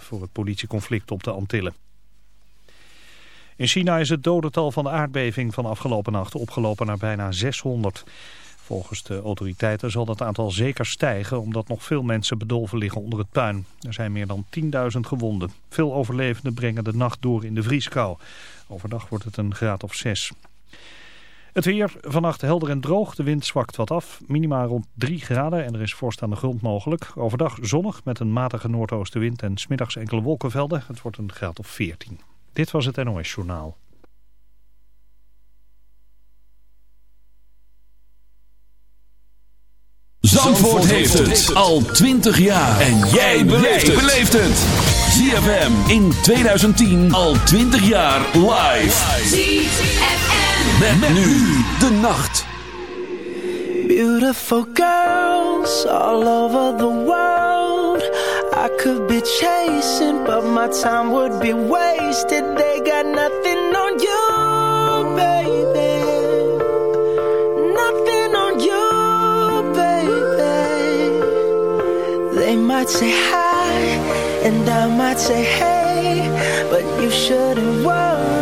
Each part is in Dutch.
voor het politieconflict op de Antillen. In China is het dodental van de aardbeving van afgelopen nacht opgelopen naar bijna 600. Volgens de autoriteiten zal dat aantal zeker stijgen omdat nog veel mensen bedolven liggen onder het puin. Er zijn meer dan 10.000 gewonden. Veel overlevenden brengen de nacht door in de vrieskou. Overdag wordt het een graad of 6. Het weer, vannacht helder en droog. De wind zwakt wat af. Minima rond 3 graden en er is vorst aan de grond mogelijk. Overdag zonnig met een matige noordoostenwind en smiddags enkele wolkenvelden. Het wordt een graad of 14. Dit was het NOS Journaal. Zandvoort, heeft het al 20 jaar. En jij beleeft het. ZFM in 2010 al 20 jaar live. ZFM. Met, met nu de nacht. Beautiful girls all over the world. I could be chasing, but my time would be wasted. They got nothing on you, baby. Nothing on you, baby. They might say hi, and I might say hey, but you shouldn't worry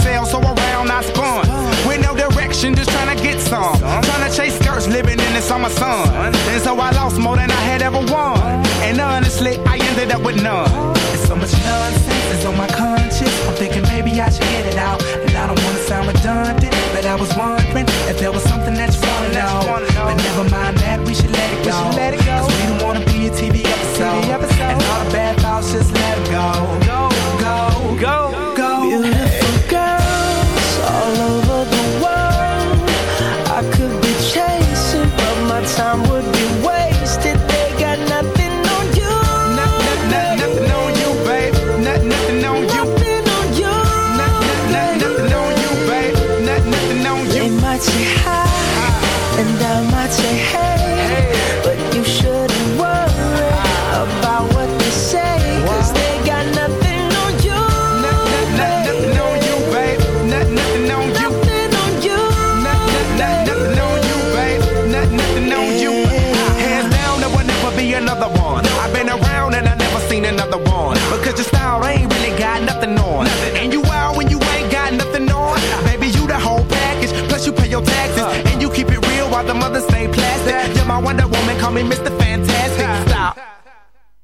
to. Trying to chase skirts, living in the summer sun. And so I lost more than I had ever won. And honestly, I ended up with none. There's so much nonsense on my conscience.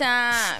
esa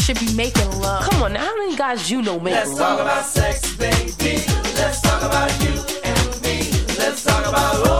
should be making love. Come on, now, how many guys you know make Let's love? Let's talk about sex, baby. Let's talk about you and me. Let's talk about.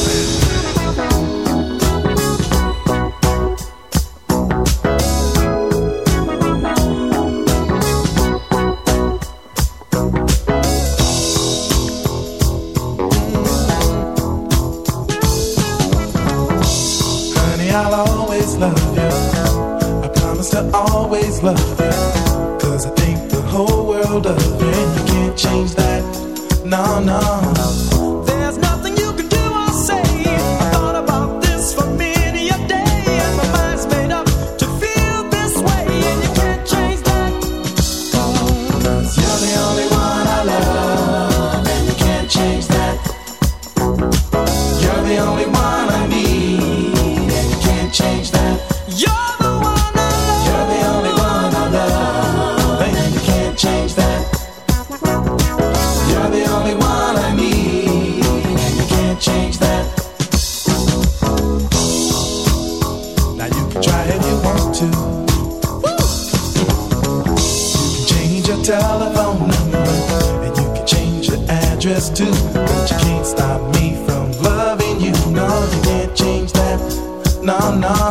love. Cause I think the whole world of it. You can't change that. No, no. nah, nah.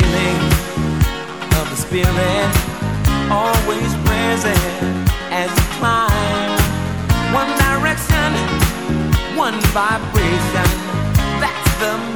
feeling of the spirit always present as you climb. One direction, one vibration. That's the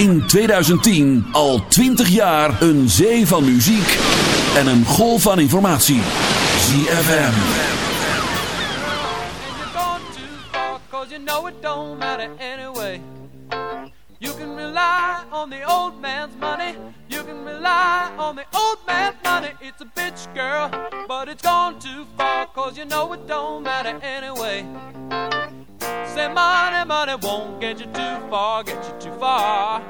in 2010 al 20 jaar een zee van muziek en een golf van informatie. ZFM. You know it don't matter anyway. You can rely on the old man's money. You can rely on the old man's money. It's a bitch, girl, but it's gone too far. Cause you know it don't matter anyway. Say money, money won't get you too far, get you too far.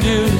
Do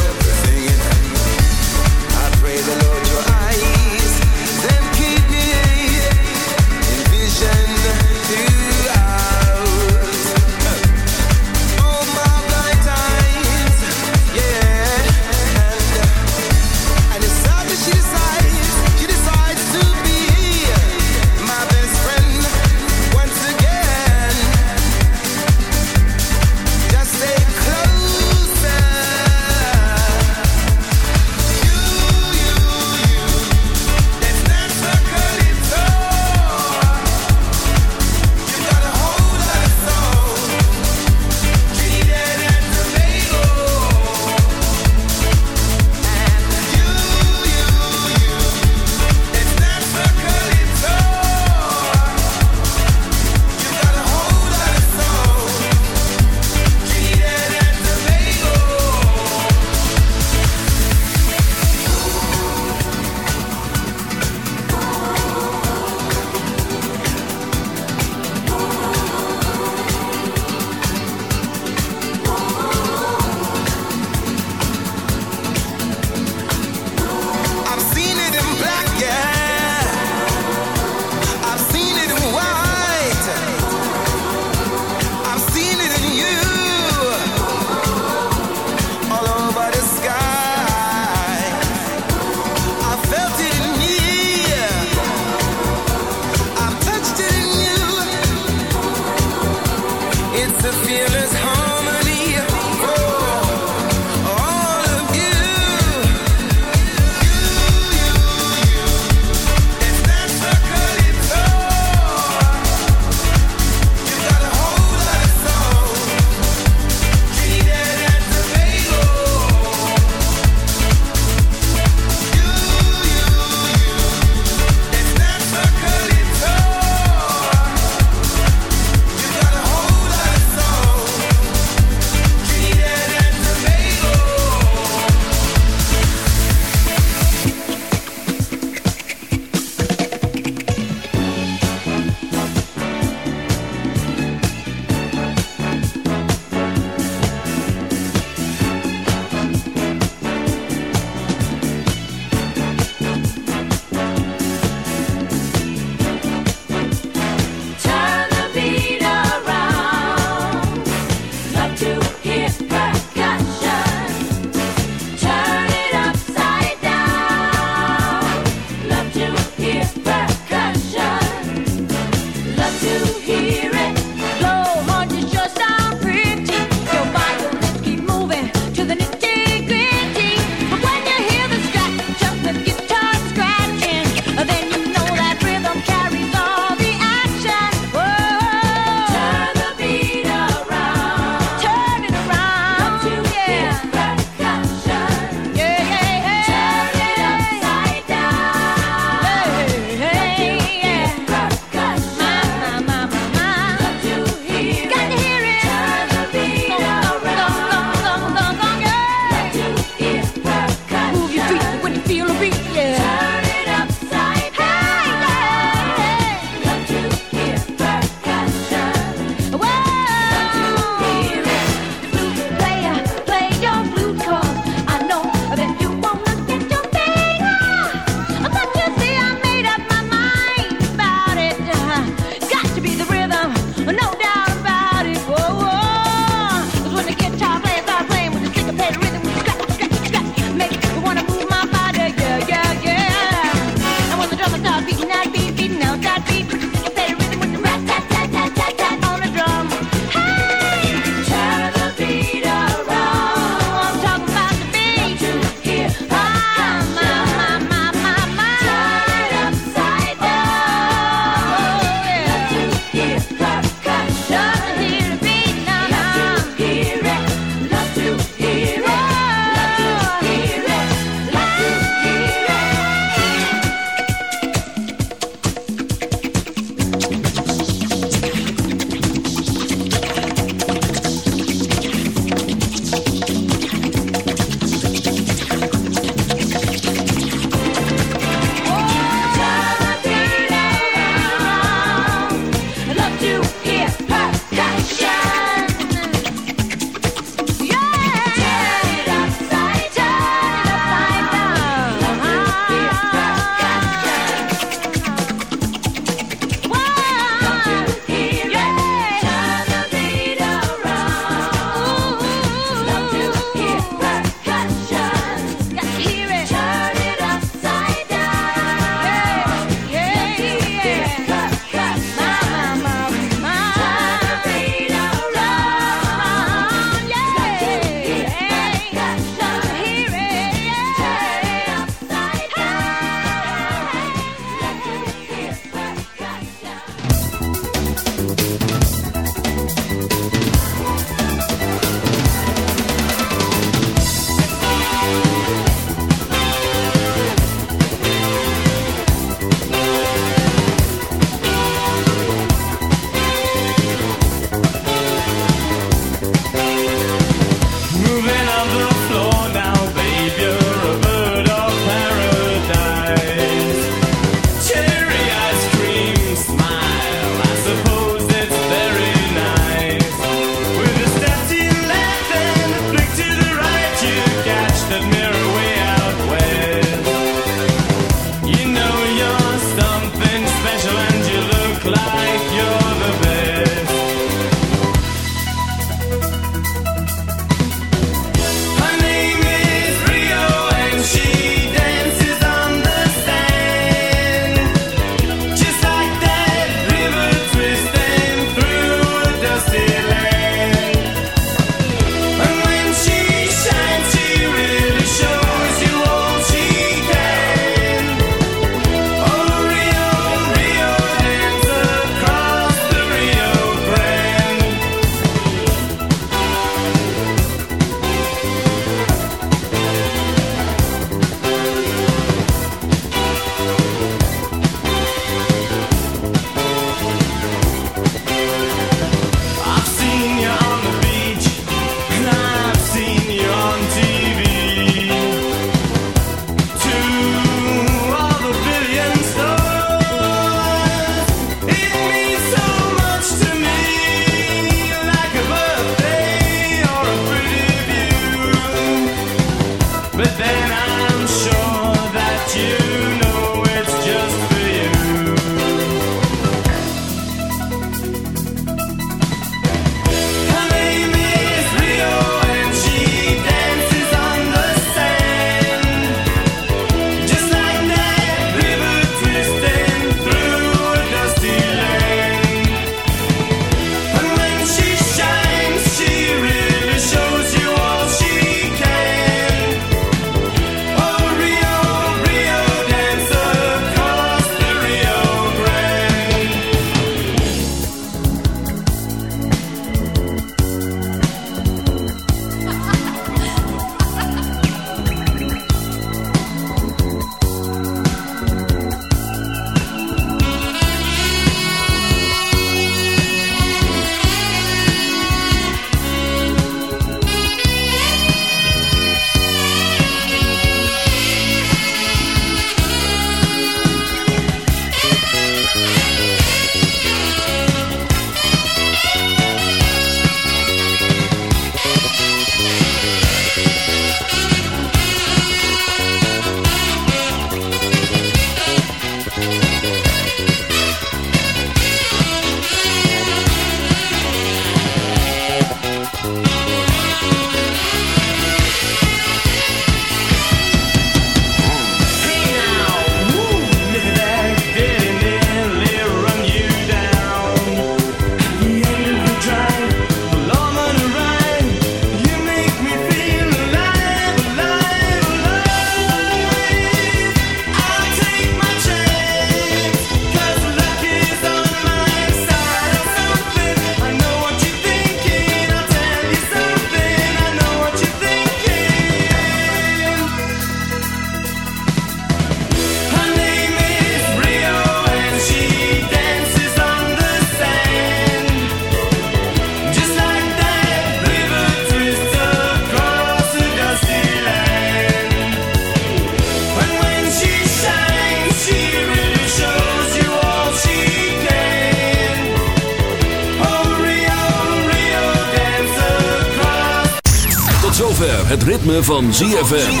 Ritme van ZFM.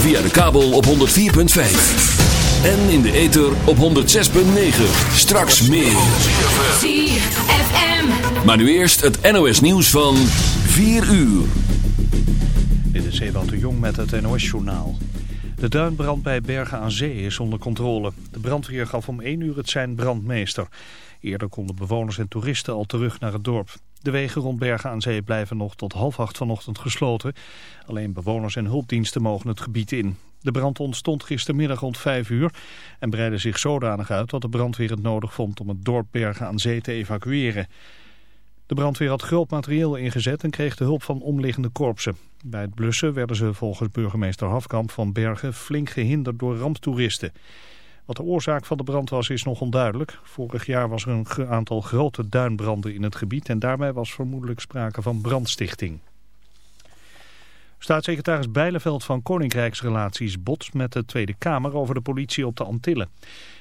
Via de kabel op 104.5. En in de ether op 106.9. Straks meer. ZFM. Maar nu eerst het NOS nieuws van 4 uur. Dit is Ewout de Jong met het NOS-journaal. De duinbrand bij Bergen aan Zee is onder controle. De brandweer gaf om 1 uur het zijn brandmeester. Eerder konden bewoners en toeristen al terug naar het dorp. De wegen rond Bergen aan Zee blijven nog tot half acht vanochtend gesloten. Alleen bewoners en hulpdiensten mogen het gebied in. De brand ontstond gistermiddag rond 5 uur en breidde zich zodanig uit dat de brandweer het nodig vond om het dorp Bergen aan Zee te evacueren. De brandweer had groot materieel ingezet en kreeg de hulp van omliggende korpsen. Bij het blussen werden ze volgens burgemeester Hafkamp van Bergen flink gehinderd door ramptoeristen. Wat de oorzaak van de brand was is nog onduidelijk. Vorig jaar was er een aantal grote duinbranden in het gebied en daarbij was vermoedelijk sprake van brandstichting. Staatssecretaris Bijleveld van Koninkrijksrelaties botst met de Tweede Kamer over de politie op de Antillen.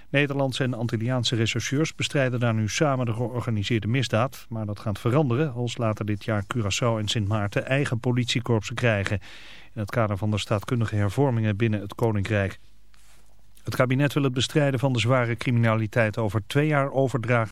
Nederlandse en Antilliaanse rechercheurs bestrijden daar nu samen de georganiseerde misdaad. Maar dat gaat veranderen als later dit jaar Curaçao en Sint Maarten eigen politiekorpsen krijgen. In het kader van de staatkundige hervormingen binnen het Koninkrijk. Het kabinet wil het bestrijden van de zware criminaliteit over twee jaar overdragen.